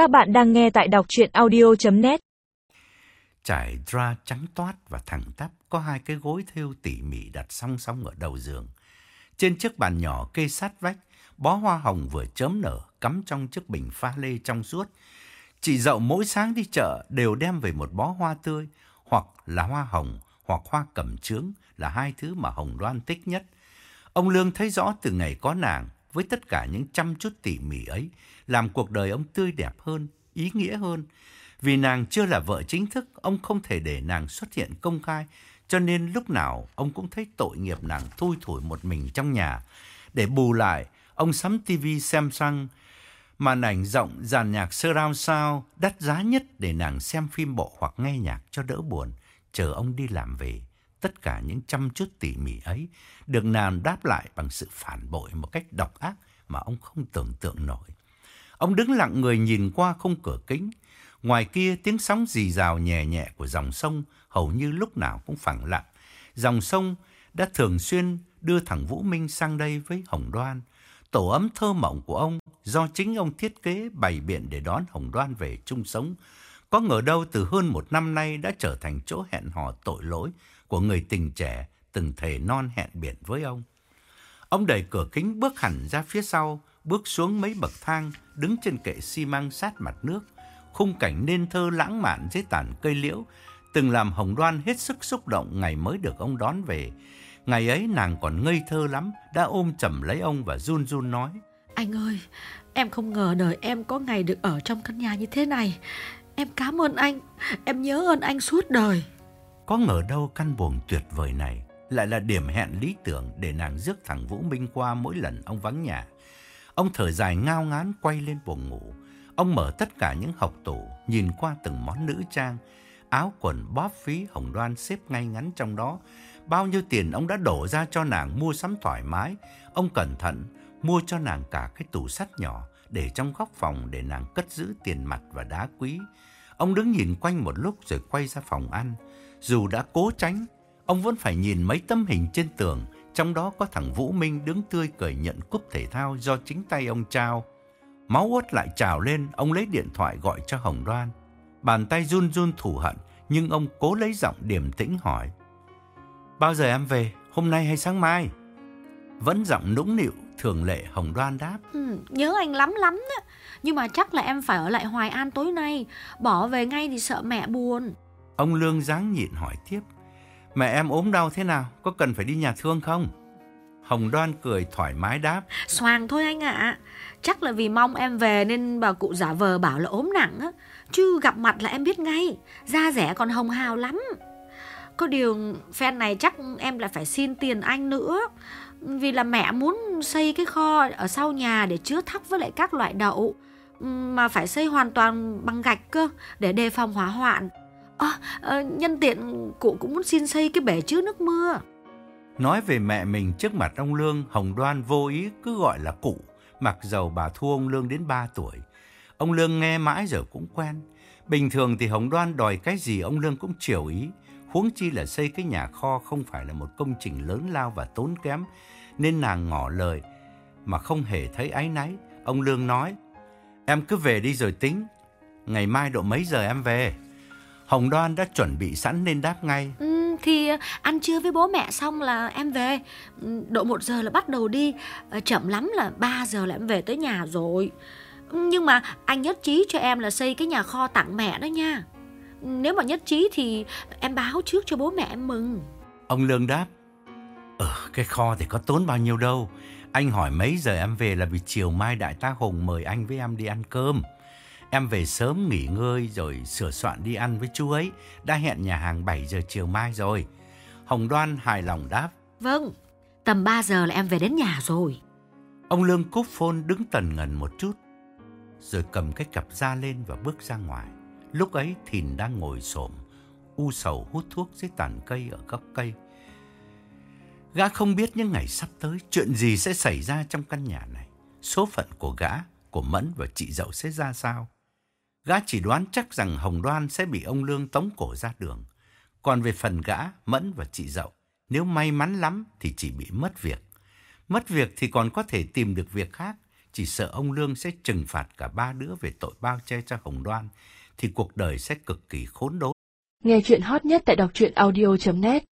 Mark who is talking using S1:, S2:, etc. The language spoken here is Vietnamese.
S1: Các bạn đang nghe tại đọc chuyện audio.net
S2: Trải ra trắng toát và thẳng tắp có hai cái gối thêu tỉ mỉ đặt song song ở đầu giường. Trên chiếc bàn nhỏ kê sát vách, bó hoa hồng vừa chớm nở cắm trong chiếc bình pha lê trong suốt. Chị dậu mỗi sáng đi chợ đều đem về một bó hoa tươi, hoặc là hoa hồng, hoặc hoa cẩm trướng là hai thứ mà Hồng Đoan thích nhất. Ông Lương thấy rõ từ ngày có nàng, với tất cả những chăm chút tỉ mỉ ấy, làm cuộc đời ông tươi đẹp hơn, ý nghĩa hơn. Vì nàng chưa là vợ chính thức, ông không thể để nàng xuất hiện công khai, cho nên lúc nào ông cũng thấy tội nghiệp nàng thui thủi một mình trong nhà. Để bù lại, ông sắm tivi xem sang màn ảnh rộng, dàn nhạc surround sound đắt giá nhất để nàng xem phim bộ hoặc nghe nhạc cho đỡ buồn, chờ ông đi làm về. Tất cả những chăm chút tỉ mỉ ấy được nàng đáp lại bằng sự phản bội một cách độc ác mà ông không tưởng tượng nổi. Ông đứng lặng người nhìn qua không cửa kính. Ngoài kia, tiếng sóng rì rào nhẹ nhẹ của dòng sông hầu như lúc nào cũng phẳng lặng. Dòng sông đã thường xuyên đưa thằng Vũ Minh sang đây với Hồng Đoan. Tổ ấm thơ mộng của ông do chính ông thiết kế bày biện để đón Hồng Đoan về chung sống. Có ngờ đâu từ hơn một năm nay đã trở thành chỗ hẹn hò tội lỗi của người tình trẻ từng thề non hẹn biển với ông. Ông đẩy cửa kính bước hẳn ra phía sau, bước xuống mấy bậc thang, đứng trên kệ xi măng sát mặt nước. Khung cảnh nên thơ lãng mạn dưới tàn cây liễu, từng làm Hồng Đoan hết sức xúc động ngày mới được ông đón về. Ngày ấy nàng còn ngây thơ lắm, đã ôm chầm lấy ông và run run nói.
S3: Anh ơi, em không ngờ đời em có ngày được ở trong căn nhà như thế này. Em cảm ơn anh, em nhớ ơn anh suốt đời.
S2: Có ngờ đâu căn buồng tuyệt vời này lại là điểm hẹn lý tưởng để nàng rước thằng Vũ Minh qua mỗi lần ông vắng nhà. Ông thở dài ngao ngán quay lên buồng ngủ. Ông mở tất cả những hộc tủ, nhìn qua từng món nữ trang, áo quần bóp phí hồng đoan xếp ngay ngắn trong đó. Bao nhiêu tiền ông đã đổ ra cho nàng mua sắm thoải mái. Ông cẩn thận mua cho nàng cả cái tủ sắt nhỏ để trong góc phòng để nàng cất giữ tiền mặt và đá quý. Ông đứng nhìn quanh một lúc rồi quay ra phòng ăn. Dù đã cố tránh, ông vẫn phải nhìn mấy tấm hình trên tường, trong đó có thằng Vũ Minh đứng tươi cười nhận cúp thể thao do chính tay ông trao. Máu uất lại trào lên, ông lấy điện thoại gọi cho Hồng Đoan. Bàn tay run run thù hận, nhưng ông cố lấy giọng điềm tĩnh hỏi. Bao giờ em về, hôm nay hay sáng mai? Vẫn giọng nũng nịu, thường lệ Hồng Đoan đáp.
S3: Ừ, nhớ anh lắm lắm đó. Nhưng mà chắc là em phải ở lại Hoài An tối nay. Bỏ về ngay thì sợ mẹ buồn.
S2: Ông Lương dáng nhịn hỏi tiếp. Mẹ em ốm đau thế nào? Có cần phải đi nhà thương không? Hồng Đoan cười thoải mái đáp.
S3: Xoàng thôi anh ạ. Chắc là vì mong em về nên bà cụ giả vờ bảo là ốm nặng á. Chứ gặp mặt là em biết ngay. Da rẻ còn hồng hào lắm. Có điều phen này chắc em lại phải xin tiền anh nữa. Vì là mẹ muốn xây cái kho ở sau nhà để chứa thóc với lại các loại đậu. Mà phải xây hoàn toàn bằng gạch cơ để đề phòng hỏa hoạn. À, à, nhân tiện cụ cũng muốn xin xây cái bể chứa nước mưa.
S2: Nói về mẹ mình trước mặt ông Lương, Hồng Đoan vô ý cứ gọi là cụ, mặc dầu bà thua ông Lương đến 3 tuổi. Ông Lương nghe mãi giờ cũng quen. Bình thường thì Hồng Đoan đòi cái gì ông Lương cũng chiều ý. Huống chi là xây cái nhà kho không phải là một công trình lớn lao và tốn kém, nên nàng ngỏ lời mà không hề thấy áy náy. Ông Lương nói, em cứ về đi rồi tính, ngày mai độ mấy giờ em về? Hồng Đoan đã chuẩn bị sẵn nên đáp ngay.
S3: Ừ, thì ăn trưa với bố mẹ xong là em về. Ừ, độ 1 giờ là bắt đầu đi. Ờ, chậm lắm là 3 giờ là em về tới nhà rồi. Ừ, nhưng mà anh nhất trí cho em là xây cái nhà kho tặng mẹ đó nha. Nếu mà nhất trí thì em báo trước cho bố mẹ em mừng.
S2: Ông Lương đáp. Ờ, cái kho thì có tốn bao nhiêu đâu. Anh hỏi mấy giờ em về là vì chiều mai Đại tá Hùng mời anh với em đi ăn cơm. Em về sớm nghỉ ngơi rồi sửa soạn đi ăn với chú ấy. Đã hẹn nhà hàng 7 giờ chiều mai rồi. Hồng Đoan hài lòng đáp.
S3: Vâng, tầm 3 giờ là em về đến nhà rồi.
S2: Ông Lương cúp phone đứng tần ngần một chút. Rồi cầm cái cặp da lên và bước ra ngoài. Lúc ấy Thìn đang ngồi xổm u sầu hút thuốc dưới tàn cây ở góc cây. Gã không biết những ngày sắp tới chuyện gì sẽ xảy ra trong căn nhà này. Số phận của gã, của Mẫn và chị dậu sẽ ra sao. Gã chỉ đoán chắc rằng Hồng Đoan sẽ bị ông Lương tống cổ ra đường. Còn về phần gã, Mẫn và chị dậu, nếu may mắn lắm thì chỉ bị mất việc. Mất việc thì còn có thể tìm được việc khác, chỉ sợ ông Lương sẽ trừng phạt cả ba đứa về tội bao che cho Hồng Đoan, thì cuộc đời sẽ cực kỳ khốn đốn.
S4: Nghe chuyện hot nhất tại đọc truyện audio.net